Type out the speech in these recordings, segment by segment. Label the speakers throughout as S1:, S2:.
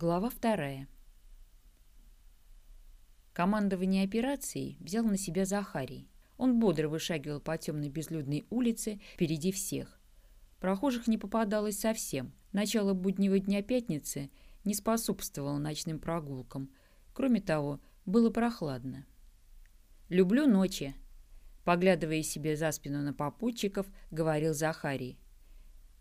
S1: Глава вторая. Командование операцией взял на себя Захарий. Он бодро вышагивал по темной безлюдной улице впереди всех. Прохожих не попадалось совсем. Начало буднего дня пятницы не способствовало ночным прогулкам. Кроме того, было прохладно. «Люблю ночи», — поглядывая себе за спину на попутчиков, говорил Захарий.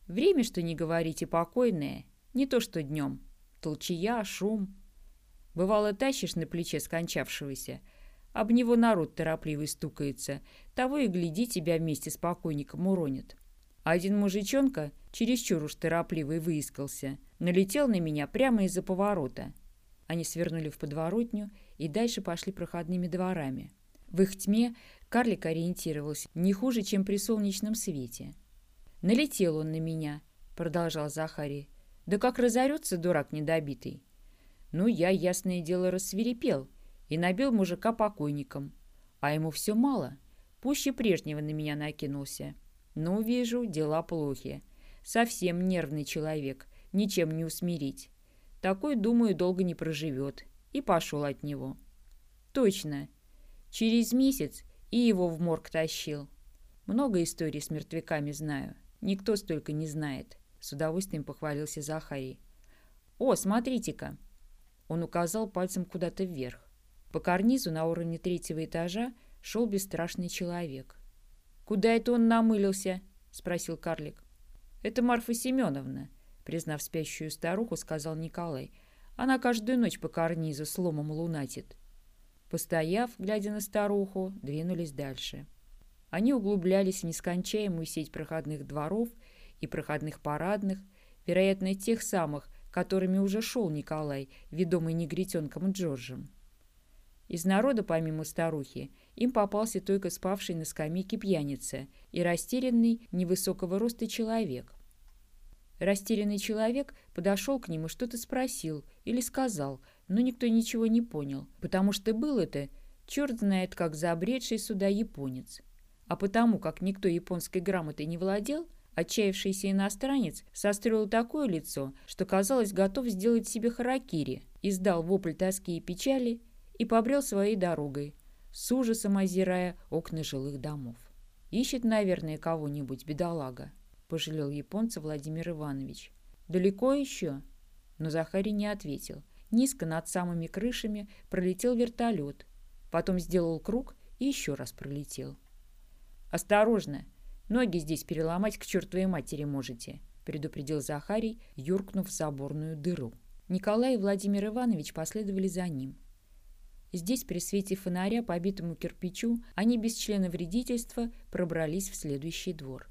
S1: «Время, что не говорите, покойное, не то что днем» толчая, шум. Бывало, тащишь на плече скончавшегося, об него народ торопливый стукается, того и гляди, тебя вместе с покойником уронит. Один мужичонка, чересчур уж торопливый выискался, налетел на меня прямо из-за поворота. Они свернули в подворотню и дальше пошли проходными дворами. В их тьме карлик ориентировался не хуже, чем при солнечном свете. «Налетел он на меня», — продолжал Захарий. Да как разорется дурак недобитый. Ну, я, ясное дело, рассверепел и набил мужика покойником. А ему все мало. Пуще прежнего на меня накинулся. Ну, вижу, дела плохи. Совсем нервный человек, ничем не усмирить. Такой, думаю, долго не проживет. И пошел от него. Точно. Через месяц и его в морг тащил. Много историй с мертвяками знаю. Никто столько не знает. С удовольствием похвалился Захарий. «О, смотрите-ка!» Он указал пальцем куда-то вверх. По карнизу на уровне третьего этажа шел бесстрашный человек. «Куда это он намылился?» — спросил карлик. «Это Марфа Семеновна», — признав спящую старуху, сказал Николай. «Она каждую ночь по карнизу сломом лунатит». Постояв, глядя на старуху, двинулись дальше. Они углублялись в нескончаемую сеть проходных дворов и проходных парадных, вероятно, тех самых, которыми уже шел Николай, ведомый негритенком Джорджем. Из народа, помимо старухи, им попался только спавший на скамейке пьяница и растерянный невысокого роста человек. Растерянный человек подошел к ним и что-то спросил или сказал, но никто ничего не понял, потому что был это черт знает как забредший сюда японец. А потому, как никто японской грамотой не владел, Отчаявшийся иностранец состроил такое лицо, что, казалось, готов сделать себе харакири, издал вопль тоски и печали и побрел своей дорогой, с ужасом озирая окна жилых домов. «Ищет, наверное, кого-нибудь, бедолага», — пожалел японца Владимир Иванович. «Далеко еще?» Но Захарий не ответил. Низко над самыми крышами пролетел вертолет, потом сделал круг и еще раз пролетел. «Осторожно!» Ноги здесь переломать к чертовой матери можете», — предупредил Захарий, юркнув в заборную дыру. Николай и Владимир Иванович последовали за ним. Здесь, при свете фонаря по битому кирпичу, они без члена вредительства пробрались в следующий двор.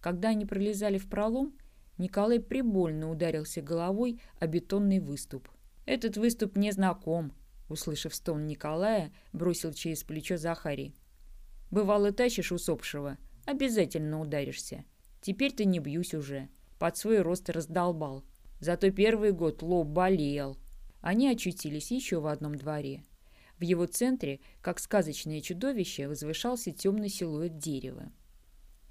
S1: Когда они пролезали в пролом, Николай прибольно ударился головой о бетонный выступ. «Этот выступ не знаком», — услышав стон Николая, бросил через плечо Захарий. «Бывало, тащишь усопшего, Обязательно ударишься. Теперь-то не бьюсь уже. Под свой рост раздолбал. Зато первый год лоб болел. Они очутились еще в одном дворе. В его центре, как сказочное чудовище, возвышался темный силуэт дерева.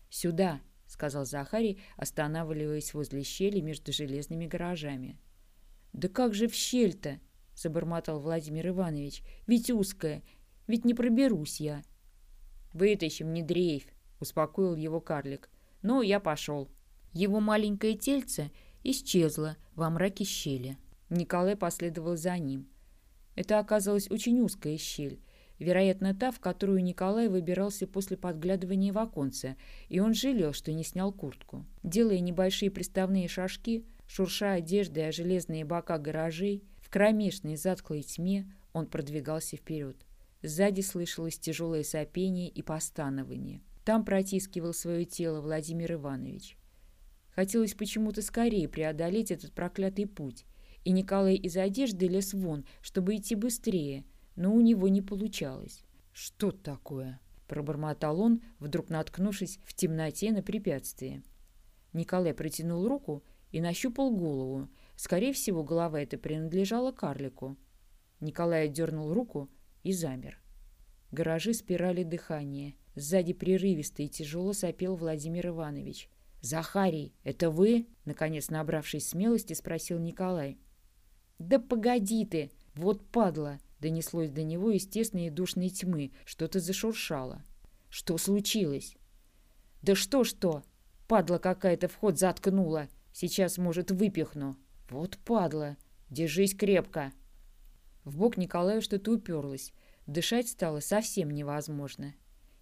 S1: «Сюда!» — сказал Захарий, останавливаясь возле щели между железными гаражами. «Да как же в щель-то?» — забормотал Владимир Иванович. «Ведь узкая, ведь не проберусь я». «Вытащим, не дрейфь!» Успокоил его карлик. «Ну, я пошел». Его маленькое тельце исчезло во мраке щели. Николай последовал за ним. Это оказалась очень узкая щель, вероятно, та, в которую Николай выбирался после подглядывания в оконце, и он жалел, что не снял куртку. Делая небольшие приставные шажки, шурша одеждой о железные бока гаражей, в кромешной затклой тьме он продвигался вперед. Сзади слышалось тяжелое сопение и постанование. Там протискивал свое тело Владимир Иванович. Хотелось почему-то скорее преодолеть этот проклятый путь, и Николай из одежды лез вон, чтобы идти быстрее, но у него не получалось. «Что такое?» – пробормотал он, вдруг наткнувшись в темноте на препятствие. Николай протянул руку и нащупал голову. Скорее всего, голова эта принадлежала карлику. Николай отдернул руку и замер. Гаражи спирали дыхания – Сзади прерывисто и тяжело сопел Владимир Иванович. «Захарий, это вы?» — наконец, набравшись смелости, спросил Николай. «Да погоди ты! Вот падла!» Донеслось до него из тесной и душной тьмы. Что-то зашуршало. «Что случилось?» «Да что-что! Падла какая-то вход заткнула. Сейчас, может, выпихну. Вот падла! Держись крепко!» В бок Николаю что-то уперлось. Дышать стало совсем невозможно.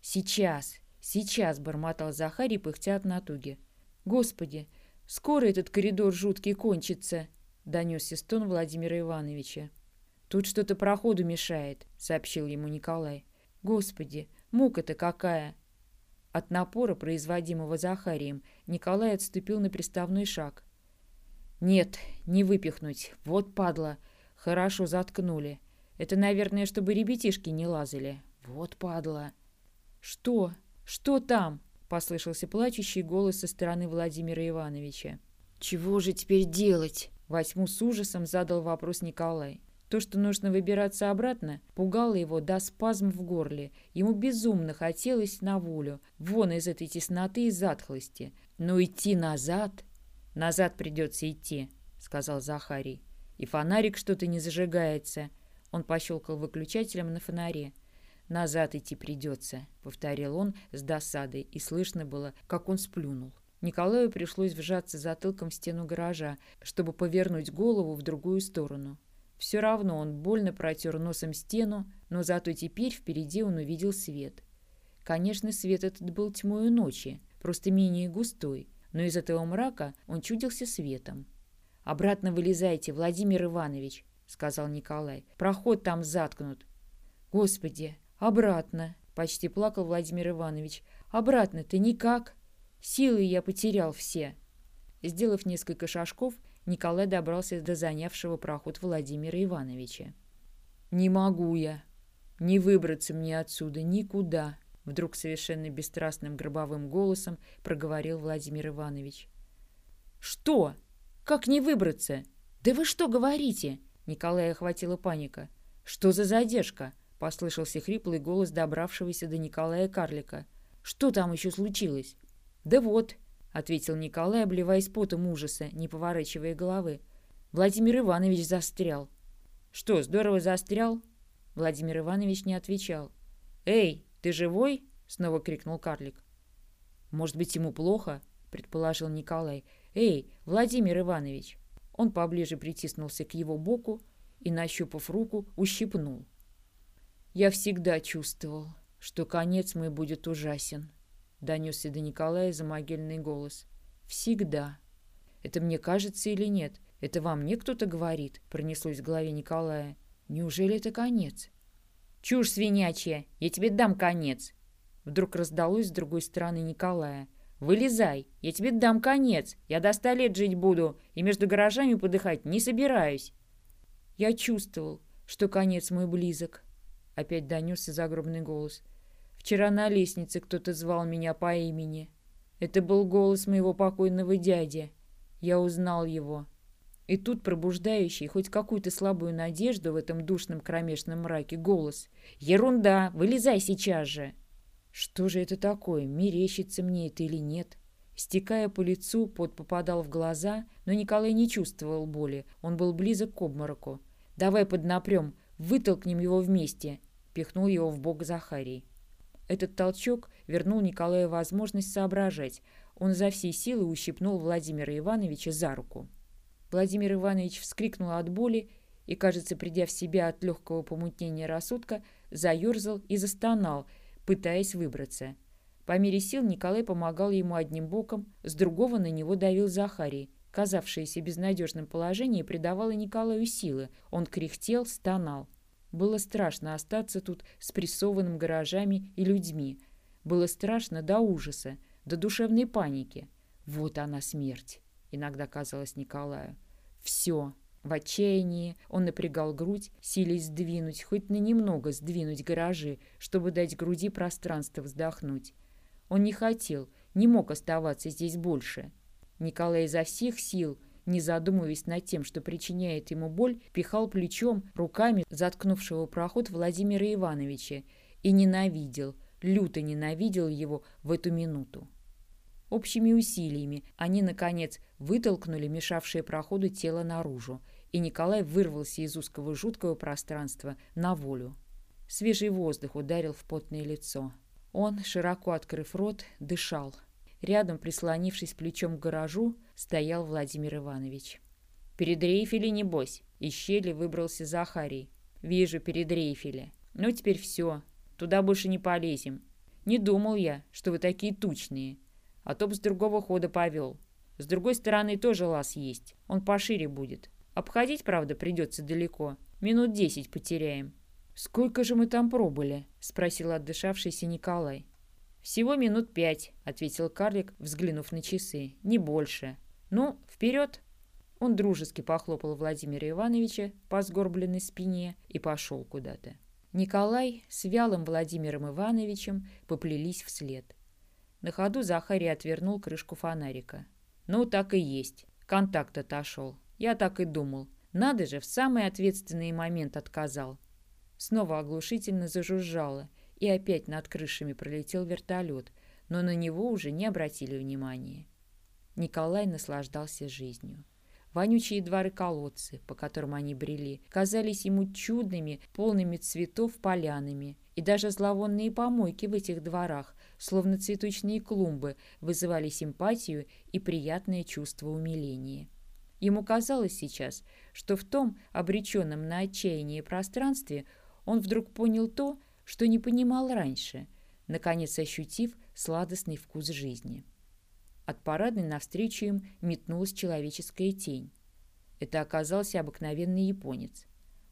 S1: «Сейчас! Сейчас!» — бормотал Захарий, пыхтя от натуги. «Господи! Скоро этот коридор жуткий кончится!» — донесся стон Владимира Ивановича. «Тут что-то проходу мешает», — сообщил ему Николай. «Господи, мука-то какая!» От напора, производимого Захарием, Николай отступил на приставной шаг. «Нет, не выпихнуть. Вот падла. Хорошо заткнули. Это, наверное, чтобы ребятишки не лазали. Вот падла». «Что? Что там?» — послышался плачущий голос со стороны Владимира Ивановича. «Чего же теперь делать?» — восьму с ужасом задал вопрос Николай. То, что нужно выбираться обратно, пугало его до спазм в горле. Ему безумно хотелось на волю, вон из этой тесноты и затхлости. Но идти назад... «Назад придется идти», — сказал Захарий. «И фонарик что-то не зажигается». Он пощелкал выключателем на фонаре. «Назад идти придется», — повторил он с досадой, и слышно было, как он сплюнул. Николаю пришлось вжаться затылком в стену гаража, чтобы повернуть голову в другую сторону. Все равно он больно протер носом стену, но зато теперь впереди он увидел свет. Конечно, свет этот был тьмою ночи, просто менее густой, но из этого мрака он чудился светом. «Обратно вылезайте, Владимир Иванович», — сказал Николай. «Проход там заткнут». «Господи, обратно!» — почти плакал Владимир Иванович. «Обратно-то никак. Силы я потерял все». Сделав несколько шажков, Николай добрался до занявшего проход Владимира Ивановича. «Не могу я. Не выбраться мне отсюда никуда», — вдруг совершенно бесстрастным гробовым голосом проговорил Владимир Иванович. «Что? Как не выбраться? Да вы что говорите?» Николая охватила паника. «Что за задержка?» — послышался хриплый голос добравшегося до Николая Карлика. «Что там еще случилось?» «Да вот», — ответил Николай, обливаясь потом ужаса, не поворачивая головы. Владимир Иванович застрял. «Что, здорово застрял?» Владимир Иванович не отвечал. «Эй, ты живой?» — снова крикнул карлик. «Может быть, ему плохо?» — предположил Николай. «Эй, Владимир Иванович!» Он поближе притиснулся к его боку и, нащупав руку, ущипнул. «Я всегда чувствовал, что конец мой будет ужасен», — донесся до Николая замогильный голос. «Всегда. Это мне кажется или нет? Это вам мне кто-то говорит?» — пронеслось в голове Николая. «Неужели это конец?» «Чушь свинячья! Я тебе дам конец!» Вдруг раздалось с другой стороны Николая. «Вылезай! Я тебе дам конец! Я до ста лет жить буду, и между гаражами подыхать не собираюсь!» Я чувствовал, что конец мой близок. Опять донесся загробный голос. Вчера на лестнице кто-то звал меня по имени. Это был голос моего покойного дяди. Я узнал его. И тут пробуждающий хоть какую-то слабую надежду в этом душном кромешном мраке голос. «Ерунда! Вылезай сейчас же!» Что же это такое? Мерещится мне это или нет? Стекая по лицу, пот попадал в глаза, но Николай не чувствовал боли. Он был близок к обмороку. «Давай поднапрем, вытолкнем его вместе!» Пихнул его в бок Захарий. Этот толчок вернул Николаю возможность соображать. Он за всей силы ущипнул Владимира Ивановича за руку. Владимир Иванович вскрикнул от боли и, кажется, придя в себя от легкого помутнения рассудка, заерзал и застонал, пытаясь выбраться. По мере сил Николай помогал ему одним боком, с другого на него давил Захарий. Казавшееся безнадежным положение придавало Николаю силы. Он кряхтел, стонал. Было страшно остаться тут с прессованным гаражами и людьми. Было страшно до ужаса, до душевной паники. Вот она смерть, иногда казалось Николаю. Все. В отчаянии он напрягал грудь, силясь сдвинуть, хоть на немного сдвинуть гаражи, чтобы дать груди пространство вздохнуть. Он не хотел, не мог оставаться здесь больше. Николай изо всех сил – не задумываясь над тем, что причиняет ему боль, пихал плечом, руками заткнувшего проход Владимира Ивановича и ненавидел, люто ненавидел его в эту минуту. Общими усилиями они, наконец, вытолкнули мешавшее проходу тело наружу, и Николай вырвался из узкого жуткого пространства на волю. Свежий воздух ударил в потное лицо. Он, широко открыв рот, дышал. Рядом, прислонившись плечом к гаражу, стоял Владимир Иванович. «Передрейфили, небось?» Из щели выбрался Захарий. «Вижу, передрейфили. Ну, теперь все. Туда больше не полезем. Не думал я, что вы такие тучные. А то б с другого хода повел. С другой стороны тоже лаз есть. Он пошире будет. Обходить, правда, придется далеко. Минут десять потеряем». «Сколько же мы там пробыли?» — спросил отдышавшийся Николай. «Всего минут пять», — ответил карлик, взглянув на часы. «Не больше. Ну, вперед!» Он дружески похлопал Владимира Ивановича по сгорбленной спине и пошел куда-то. Николай с вялым Владимиром Ивановичем поплелись вслед. На ходу Захарий отвернул крышку фонарика. «Ну, так и есть. Контакт отошел. Я так и думал. Надо же, в самый ответственный момент отказал». Снова оглушительно зажужжало, и опять над крышами пролетел вертолет, но на него уже не обратили внимания. Николай наслаждался жизнью. Вонючие дворы-колодцы, по которым они брели, казались ему чудными, полными цветов полянами, и даже зловонные помойки в этих дворах, словно цветочные клумбы, вызывали симпатию и приятное чувство умиления. Ему казалось сейчас, что в том обреченном на отчаяние пространстве он вдруг понял то, что не понимал раньше, наконец ощутив сладостный вкус жизни. От парадной навстречу им метнулась человеческая тень. Это оказался обыкновенный японец.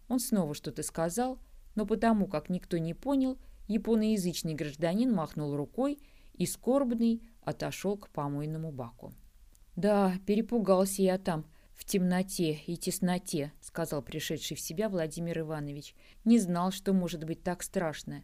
S1: Он снова что-то сказал, но потому как никто не понял, японоязычный гражданин махнул рукой и скорбный отошел к помойному баку. «Да, перепугался я там, в темноте и тесноте», — сказал пришедший в себя Владимир Иванович. «Не знал, что может быть так страшно».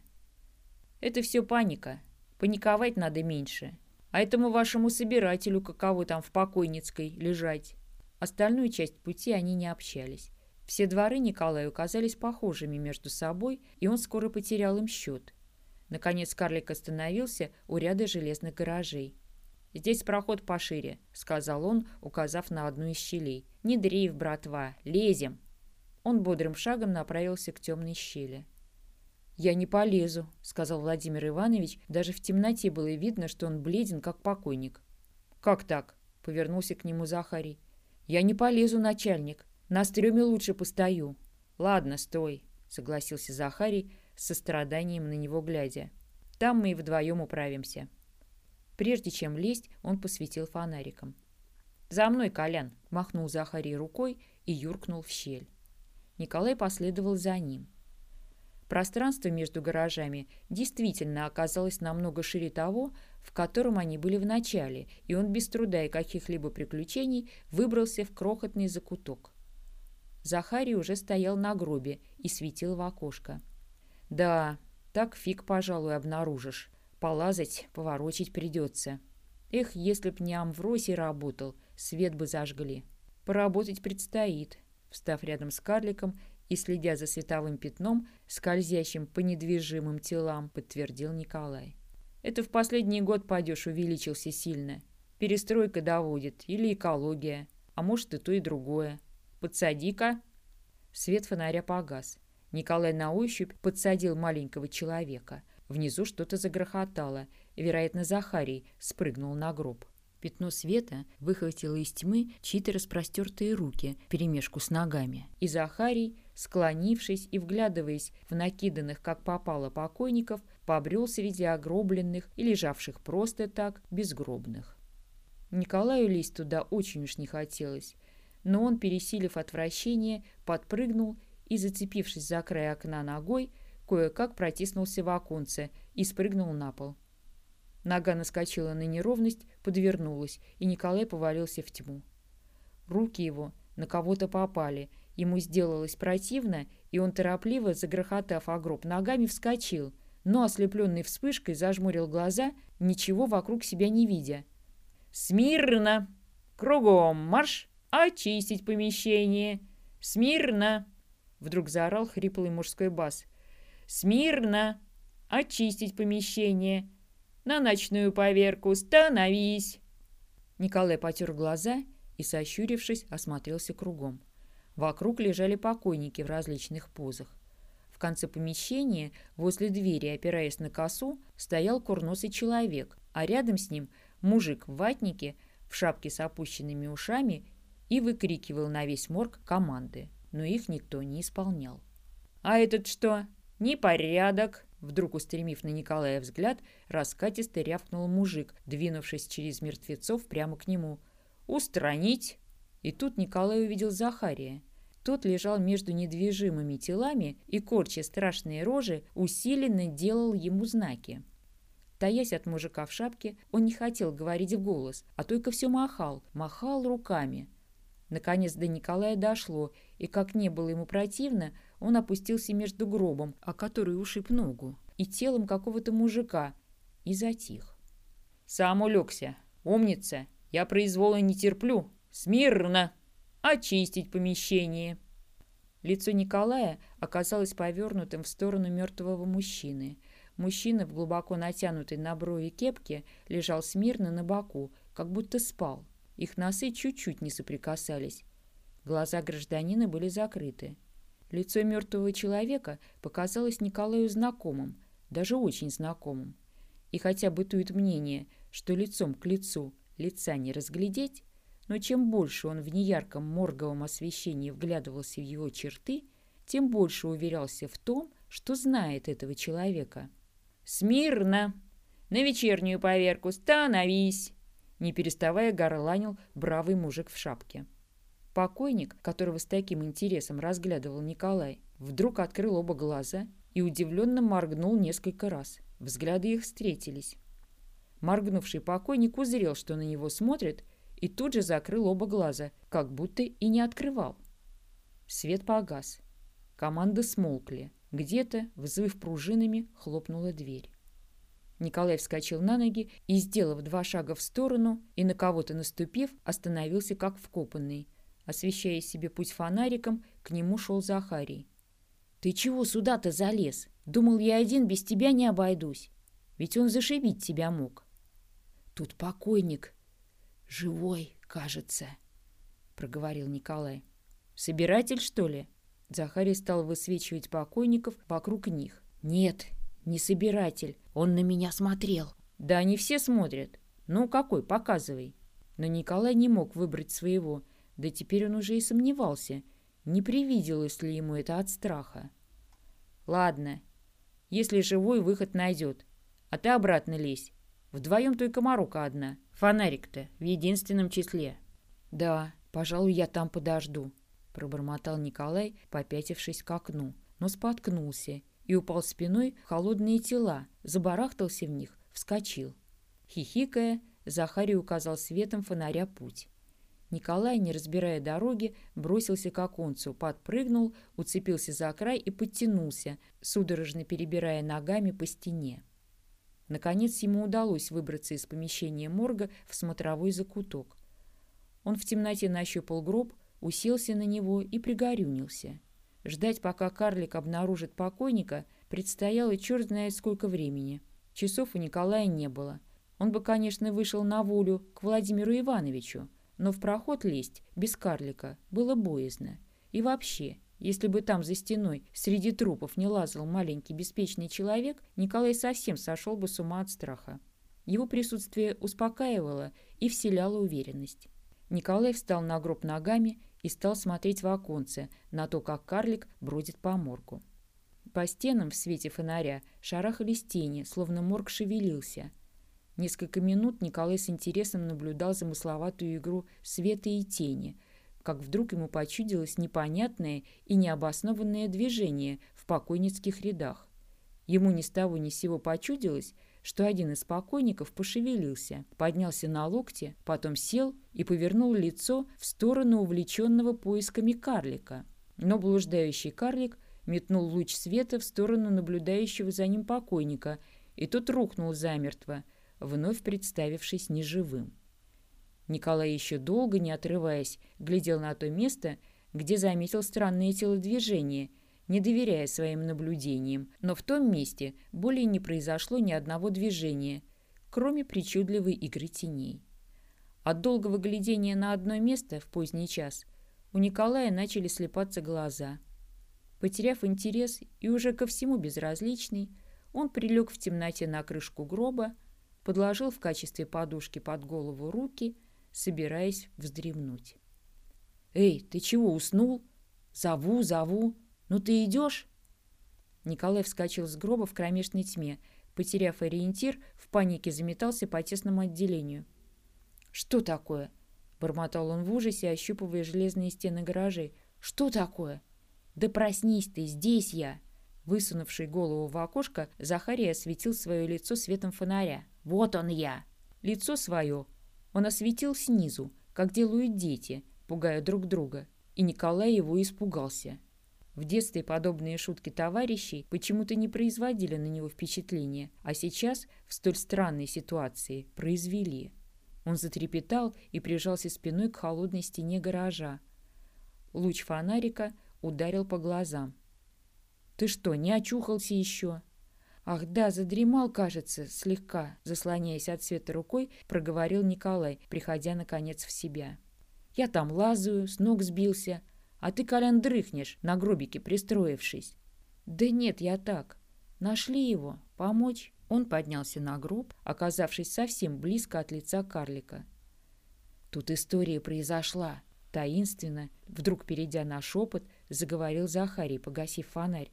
S1: «Это все паника. Паниковать надо меньше а этому вашему собирателю каково там в покойницкой лежать. Остальную часть пути они не общались. Все дворы Николаю казались похожими между собой, и он скоро потерял им счет. Наконец карлик остановился у ряда железных гаражей. «Здесь проход пошире», — сказал он, указав на одну из щелей. «Не дрейф, братва, лезем!» Он бодрым шагом направился к темной щели. «Я не полезу», — сказал Владимир Иванович. Даже в темноте было видно, что он бледен, как покойник. «Как так?» — повернулся к нему Захарий. «Я не полезу, начальник. На стреме лучше постою». «Ладно, стой», — согласился Захарий, с состраданием на него глядя. «Там мы и вдвоем управимся». Прежде чем лезть, он посветил фонариком. «За мной, Колян!» — махнул Захарий рукой и юркнул в щель. Николай последовал за ним. Пространство между гаражами действительно оказалось намного шире того, в котором они были в начале, и он без труда и каких-либо приключений выбрался в крохотный закуток. Захарий уже стоял на гробе и светил в окошко. «Да, так фиг, пожалуй, обнаружишь. Полазать, поворочить придется. Эх, если б не Амвросий работал, свет бы зажгли. Поработать предстоит». Встав рядом с карликом, и, следя за световым пятном, скользящим по недвижимым телам, подтвердил Николай. «Это в последний год падеж увеличился сильно. Перестройка доводит, или экология, а может и то, и другое. Подсади-ка!» Свет фонаря погас. Николай на ощупь подсадил маленького человека. Внизу что-то загрохотало. Вероятно, Захарий спрыгнул на гроб. Пятно света выхватило из тьмы чьи-то распростертые руки перемешку с ногами. И Захарий, склонившись и вглядываясь в накиданных, как попало, покойников, побрел среди огробленных и лежавших просто так, безгробных. Николаю лезть туда очень уж не хотелось, но он, пересилив отвращение, подпрыгнул и, зацепившись за край окна ногой, кое-как протиснулся в оконце и спрыгнул на пол. Нога наскочила на неровность, подвернулась, и Николай повалился в тьму. Руки его на кого-то попали, ему сделалось противно, и он торопливо, загрохотав о ногами, вскочил, но, ослепленный вспышкой, зажмурил глаза, ничего вокруг себя не видя. «Смирно! Кругом марш! Очистить помещение! Смирно!» Вдруг заорал хриплый мужской бас. «Смирно! Очистить помещение! На ночную поверку становись! Николай потер глаза и, сощурившись, осмотрелся кругом. Вокруг лежали покойники в различных позах. В конце помещения, возле двери, опираясь на косу, стоял курносый человек, а рядом с ним мужик в ватнике, в шапке с опущенными ушами и выкрикивал на весь морг команды, но их никто не исполнял. «А этот что? Непорядок!» Вдруг, устремив на Николая взгляд, раскатисто рявкнул мужик, двинувшись через мертвецов прямо к нему. «Устранить!» И тут Николай увидел Захария. Тот лежал между недвижимыми телами и, корча страшные рожи, усиленно делал ему знаки. Таясь от мужика в шапке, он не хотел говорить в голос, а только все махал, махал руками. Наконец до Николая дошло, и, как не было ему противно, он опустился между гробом, о который ушиб ногу, и телом какого-то мужика, и затих. «Сам улегся. Умница. Я произвола не терплю. Смирно!» очистить помещение. Лицо Николая оказалось повернутым в сторону мертвого мужчины. Мужчина в глубоко натянутой на брови кепке лежал смирно на боку, как будто спал. Их носы чуть-чуть не соприкасались. Глаза гражданина были закрыты. Лицо мертвого человека показалось Николаю знакомым, даже очень знакомым. И хотя бытует мнение, что лицом к лицу лица не разглядеть, но чем больше он в неярком морговом освещении вглядывался в его черты, тем больше уверялся в том, что знает этого человека. «Смирно! На вечернюю поверку становись!» Не переставая горланил бравый мужик в шапке. Покойник, которого с таким интересом разглядывал Николай, вдруг открыл оба глаза и удивленно моргнул несколько раз. Взгляды их встретились. Моргнувший покойник узрел, что на него смотрит, и тут же закрыл оба глаза, как будто и не открывал. Свет погас. Команды смолкли. Где-то, взвыв пружинами, хлопнула дверь. Николай вскочил на ноги и, сделав два шага в сторону и на кого-то наступив, остановился как вкопанный. Освещая себе путь фонариком, к нему шел Захарий. «Ты чего сюда-то залез? Думал, я один без тебя не обойдусь. Ведь он зашибить тебя мог». «Тут покойник «Живой, кажется», — проговорил Николай. «Собиратель, что ли?» Захарий стал высвечивать покойников вокруг них. «Нет, не собиратель. Он на меня смотрел». «Да они все смотрят. Ну, какой, показывай». Но Николай не мог выбрать своего. Да теперь он уже и сомневался, не привиделось ли ему это от страха. «Ладно, если живой, выход найдет. А ты обратно лезь. Вдвоем только Марука одна. Фонарик-то в единственном числе. Да, пожалуй, я там подожду, пробормотал Николай, попятившись к окну, но споткнулся и упал спиной в холодные тела, забарахтался в них, вскочил. Хихикая, Захарий указал светом фонаря путь. Николай, не разбирая дороги, бросился к оконцу, подпрыгнул, уцепился за край и подтянулся, судорожно перебирая ногами по стене. Наконец ему удалось выбраться из помещения морга в смотровой закуток. Он в темноте нащупал гроб, уселся на него и пригорюнился. Ждать, пока карлик обнаружит покойника, предстояло черт знает сколько времени. Часов у Николая не было. Он бы, конечно, вышел на волю к Владимиру Ивановичу, но в проход лезть без карлика было боязно. И вообще, если бы там за стеной среди трупов не лазал маленький беспечный человек, Николай совсем сошел бы с ума от страха. Его присутствие успокаивало и вселяло уверенность. Николай встал на гроб ногами и стал смотреть в оконце на то, как карлик бродит по моргу. По стенам в свете фонаря шарахались тени, словно морг шевелился. Несколько минут Николай с интересом наблюдал замысловатую игру света и тени, как вдруг ему почудилось непонятное и необоснованное движение в покойницких рядах. Ему ни с того ни с сего почудилось, что один из покойников пошевелился, поднялся на локте, потом сел и повернул лицо в сторону увлеченного поисками карлика. Но блуждающий карлик метнул луч света в сторону наблюдающего за ним покойника, и тот рухнул замертво, вновь представившись неживым. Николай еще долго, не отрываясь, глядел на то место, где заметил странные телодвижения, не доверяя своим наблюдениям. Но в том месте более не произошло ни одного движения, кроме причудливой игры теней. От долгого глядения на одно место в поздний час у Николая начали слепаться глаза. Потеряв интерес и уже ко всему безразличный, он прилег в темноте на крышку гроба, подложил в качестве подушки под голову руки, собираясь вздремнуть. «Эй, ты чего, уснул? Зову, зову. Ну ты идешь?» Николай вскочил с гроба в кромешной тьме, потеряв ориентир, в панике заметался по тесному отделению – «Что такое?» — бормотал он в ужасе, ощупывая железные стены гаражей. «Что такое?» «Да проснись ты, здесь я!» Высунувший голову в окошко, Захария осветил свое лицо светом фонаря. «Вот он я!» Лицо свое он осветил снизу, как делают дети, пугая друг друга. И Николай его испугался. В детстве подобные шутки товарищей почему-то не производили на него впечатления, а сейчас, в столь странной ситуации, произвели. Он затрепетал и прижался спиной к холодной стене гаража. Луч фонарика ударил по глазам. «Ты что, не очухался еще?» «Ах да, задремал, кажется, слегка», заслоняясь от света рукой, проговорил Николай, приходя, наконец, в себя. «Я там лазаю, с ног сбился, а ты, Колян, дрыхнешь, на гробике пристроившись». «Да нет, я так. Нашли его. Помочь?» Он поднялся на гроб, оказавшись совсем близко от лица карлика. Тут история произошла. Таинственно, вдруг перейдя на шепот, заговорил Захарий, погасив фонарь.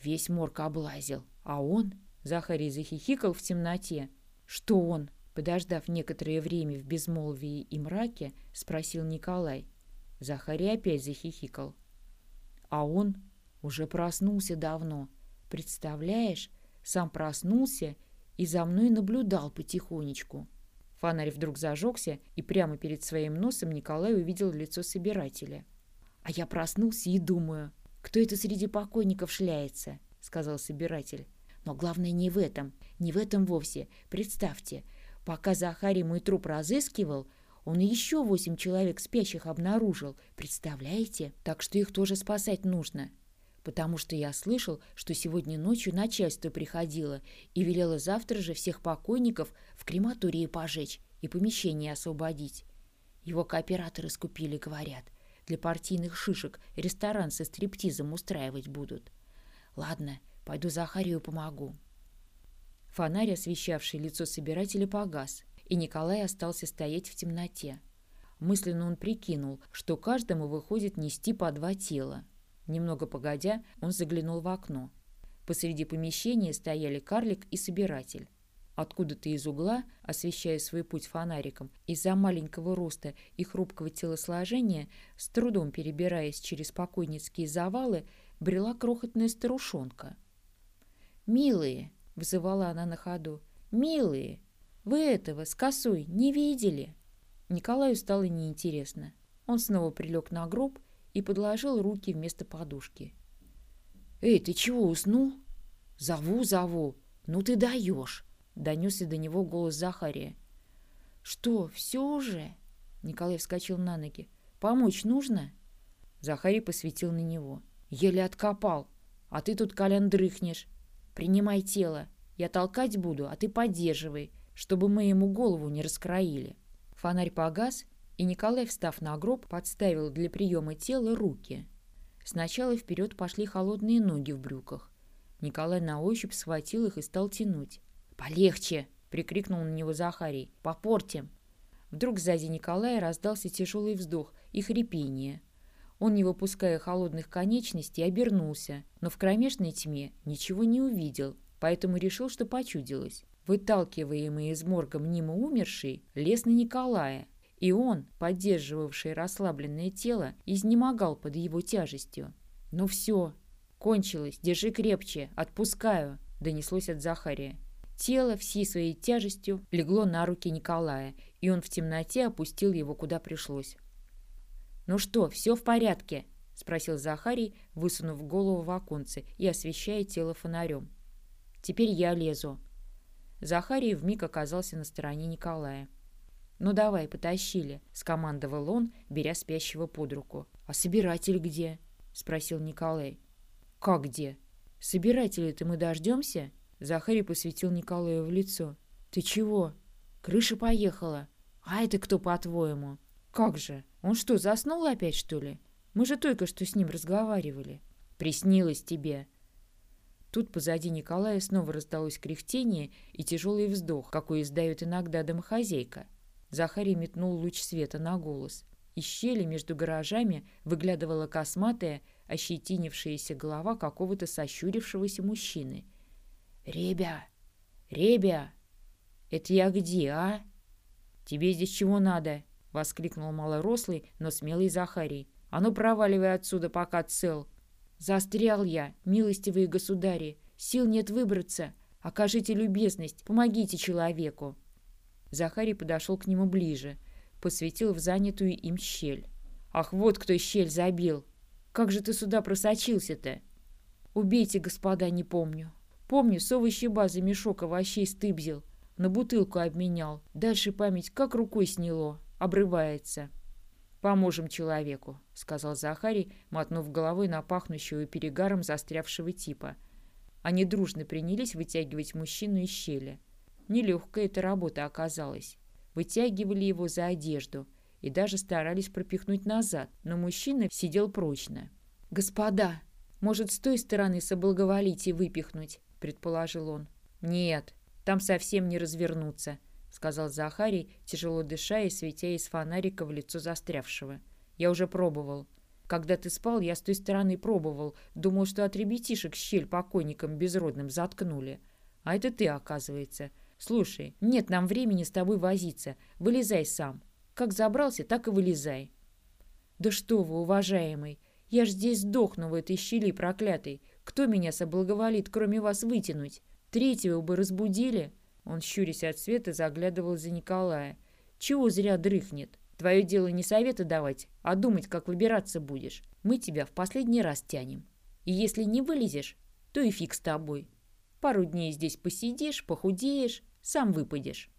S1: Весь морг облазил. А он? Захарий захихикал в темноте. Что он? Подождав некоторое время в безмолвии и мраке, спросил Николай. Захарий опять захихикал. А он уже проснулся давно. Представляешь, сам проснулся и за мной наблюдал потихонечку. Фонарь вдруг зажегся, и прямо перед своим носом Николай увидел лицо собирателя. «А я проснулся и думаю, кто это среди покойников шляется?» — сказал собиратель. «Но главное не в этом, не в этом вовсе. Представьте, пока Захарий мой труп разыскивал, он еще восемь человек спящих обнаружил. Представляете? Так что их тоже спасать нужно потому что я слышал, что сегодня ночью начальство приходило и велело завтра же всех покойников в крематории пожечь и помещение освободить. Его кооператоры скупили, говорят. Для партийных шишек ресторан со стриптизом устраивать будут. Ладно, пойду Захарию помогу. Фонарь, освещавший лицо собирателя, погас, и Николай остался стоять в темноте. Мысленно он прикинул, что каждому выходит нести по два тела. Немного погодя, он заглянул в окно. Посреди помещения стояли карлик и собиратель. Откуда-то из угла, освещая свой путь фонариком, из-за маленького роста и хрупкого телосложения, с трудом перебираясь через покойницкие завалы, брела крохотная старушонка. «Милые!» — вызывала она на ходу. «Милые! Вы этого с косой не видели?» Николаю стало неинтересно. Он снова прилег на гроб и подложил руки вместо подушки. «Эй, ты чего, уснул?» «Зову, зову. Ну ты даешь!» — донесся до него голос Захария. «Что, все уже?» Николай вскочил на ноги. «Помочь нужно?» Захарий посветил на него. «Еле откопал. А ты тут, Колян, дрыхнешь. Принимай тело. Я толкать буду, а ты поддерживай, чтобы мы ему голову не раскроили». Фонарь погас, и Николай, встав на гроб, подставил для приема тела руки. Сначала вперед пошли холодные ноги в брюках. Николай на ощупь схватил их и стал тянуть. «Полегче!» — прикрикнул на него Захарий. «Попортим!» Вдруг сзади Николая раздался тяжелый вздох и хрипение. Он, не выпуская холодных конечностей, обернулся, но в кромешной тьме ничего не увидел, поэтому решил, что почудилось. Выталкиваемый из морга мнимо умерший, лез на Николая, и он, поддерживавший расслабленное тело, изнемогал под его тяжестью. «Ну все, кончилось, держи крепче, отпускаю», — донеслось от Захария. Тело всей своей тяжестью легло на руки Николая, и он в темноте опустил его куда пришлось. «Ну что, все в порядке?» — спросил Захарий, высунув голову в оконце и освещая тело фонарем. «Теперь я лезу». Захарий вмиг оказался на стороне Николая. «Ну давай, потащили», — скомандовал он, беря спящего под руку. «А собиратель где?» — спросил Николай. «Как где? Собирателей-то мы дождемся?» Захарий посветил Николаю в лицо. «Ты чего? Крыша поехала. «А это кто, по-твоему?» «Как же? Он что, заснул опять, что ли? Мы же только что с ним разговаривали». «Приснилось тебе». Тут позади Николая снова раздалось кряхтение и тяжелый вздох, какой издает иногда домохозяйка. Захарий метнул луч света на голос. Из щели между гаражами выглядывала косматая, ощетинившаяся голова какого-то сощурившегося мужчины. «Ребя! Ребя! Это я где, а?» «Тебе здесь чего надо?» — воскликнул малорослый, но смелый Захарий. «А ну проваливай отсюда, пока цел!» «Застрял я, милостивые государи! Сил нет выбраться! Окажите любезность, помогите человеку!» Захарий подошел к нему ближе, посветил в занятую им щель. «Ах, вот кто щель забил! Как же ты сюда просочился-то?» «Убейте, господа, не помню. Помню, совый щеба за мешок овощей стыбзил. На бутылку обменял. Дальше память как рукой сняло. Обрывается. «Поможем человеку», — сказал Захарий, мотнув головой на пахнущего перегаром застрявшего типа. Они дружно принялись вытягивать мужчину из щели. Нелегкая эта работа оказалась. Вытягивали его за одежду и даже старались пропихнуть назад, но мужчина сидел прочно. «Господа, может, с той стороны соблаговолить и выпихнуть?» — предположил он. «Нет, там совсем не развернуться», — сказал Захарий, тяжело дыша и светя из фонарика в лицо застрявшего. «Я уже пробовал. Когда ты спал, я с той стороны пробовал. Думал, что от ребятишек щель покойникам безродным заткнули. А это ты, оказывается. Слушай, нет нам времени с тобой возиться. Вылезай сам. Как забрался, так и вылезай». «Да что вы, уважаемый, я ж здесь сдохну в этой щели проклятой. Кто меня соблаговолит, кроме вас, вытянуть? Третьего бы разбудили. Он, щурясь от света, заглядывал за Николая. Чего зря дрыхнет? Твое дело не советы давать, а думать, как выбираться будешь. Мы тебя в последний раз тянем. И если не вылезешь, то и фиг с тобой. Пару дней здесь посидишь, похудеешь, сам выпадешь.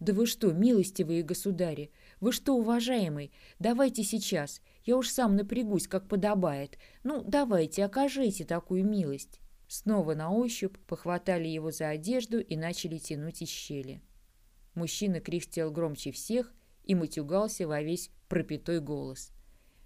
S1: «Да вы что, милостивые государи! Вы что, уважаемый? Давайте сейчас. Я уж сам напрягусь, как подобает. Ну, давайте, окажите такую милость». Снова на ощупь похватали его за одежду и начали тянуть из щели. Мужчина кряхтел громче всех и матюгался во весь пропитой голос.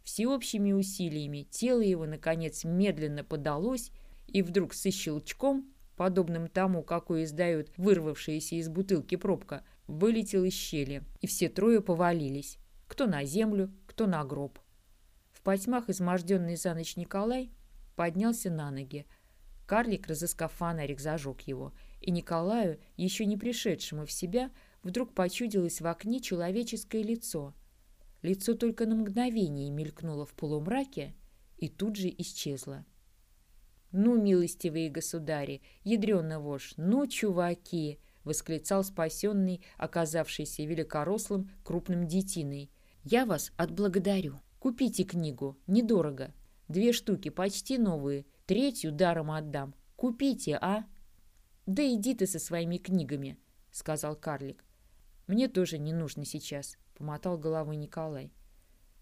S1: Всеобщими усилиями тело его, наконец, медленно подалось, и вдруг со щелчком, подобным тому, какой издают вырвавшиеся из бутылки пробка, вылетел из щели, и все трое повалились, кто на землю, кто на гроб. В потьмах изможденный за ночь Николай поднялся на ноги, Карлик, разыскав фонарик, зажег его, и Николаю, еще не пришедшему в себя, вдруг почудилось в окне человеческое лицо. Лицо только на мгновение мелькнуло в полумраке и тут же исчезло. «Ну, милостивые государи, ядрёна вошь, ну, чуваки!» — восклицал спасенный, оказавшийся великорослым крупным детиной. «Я вас отблагодарю. Купите книгу, недорого. Две штуки, почти новые, Третью даром отдам. Купите, а?» «Да иди ты со своими книгами», — сказал карлик. «Мне тоже не нужно сейчас», — помотал головой Николай.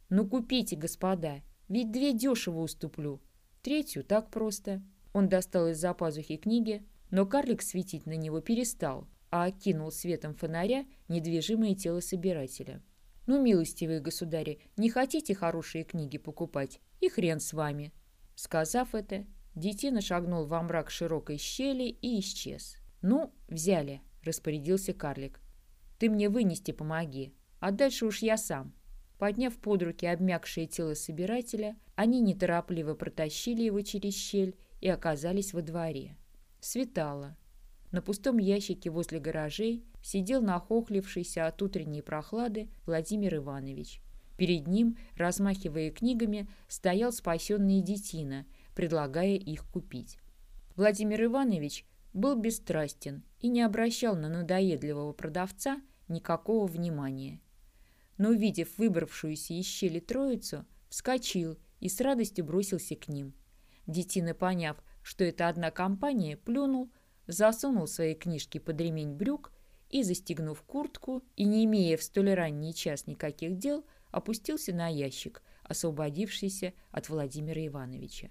S1: «Ну купите, господа, ведь две дешево уступлю. Третью так просто». Он достал из-за пазухи книги, но карлик светить на него перестал, а окинул светом фонаря недвижимое тело собирателя. «Ну, милостивые государи, не хотите хорошие книги покупать? И хрен с вами!» Сказав это, детина шагнул во мрак широкой щели и исчез. «Ну, взяли», — распорядился карлик. «Ты мне вынести помоги, а дальше уж я сам». Подняв под руки обмякшее тело собирателя, они неторопливо протащили его через щель и оказались во дворе. Светало. На пустом ящике возле гаражей сидел нахохлившийся от утренней прохлады Владимир Иванович. Перед ним, размахивая книгами, стоял спасенный детина, предлагая их купить. Владимир Иванович был бесстрастен и не обращал на надоедливого продавца никакого внимания. Но, увидев выбравшуюся из щели троицу, вскочил и с радостью бросился к ним. Детина, поняв, что это одна компания, плюнул, засунул свои книжки под ремень брюк и, застегнув куртку и не имея в столь ранний час никаких дел, опустился на ящик, освободившийся от Владимира Ивановича.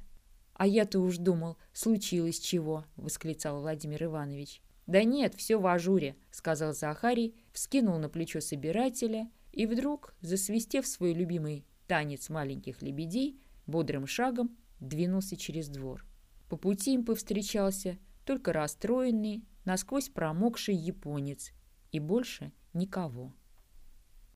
S1: «А я-то уж думал, случилось чего!» — восклицал Владимир Иванович. «Да нет, все в ажуре», — сказал Захарий, вскинул на плечо собирателя и вдруг, засвистев свой любимый танец маленьких лебедей, бодрым шагом двинулся через двор. По пути им повстречался только расстроенный, насквозь промокший японец и больше никого.